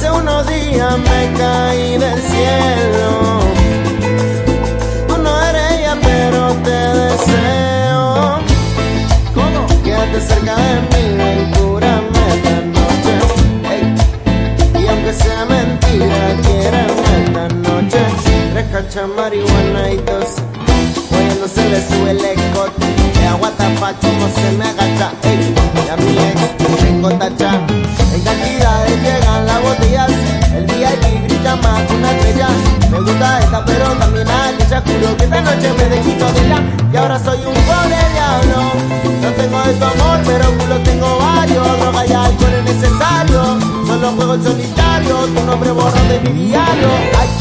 día me caí del cielo. Tú no eres ella, pero te deseo. ¿Cómo? Quédate cerca de mí, ven, cúrame esta noche. Y aunque sea mentira, quiérame esta noche. Tres cachas marihuana y dos. Oye, no se le sube el escote. Me aguanta pa' como se me agacha. Ey, y a mi ex tengo tacha. También aquella. Juro que esta noche me desquito de ella. Y ahora soy un pobre diablo. No tengo de tu amor, pero culo tengo varios. Droga y alcohol es necesario. Solo juego el solitario. Tu nombre borra de mi diario.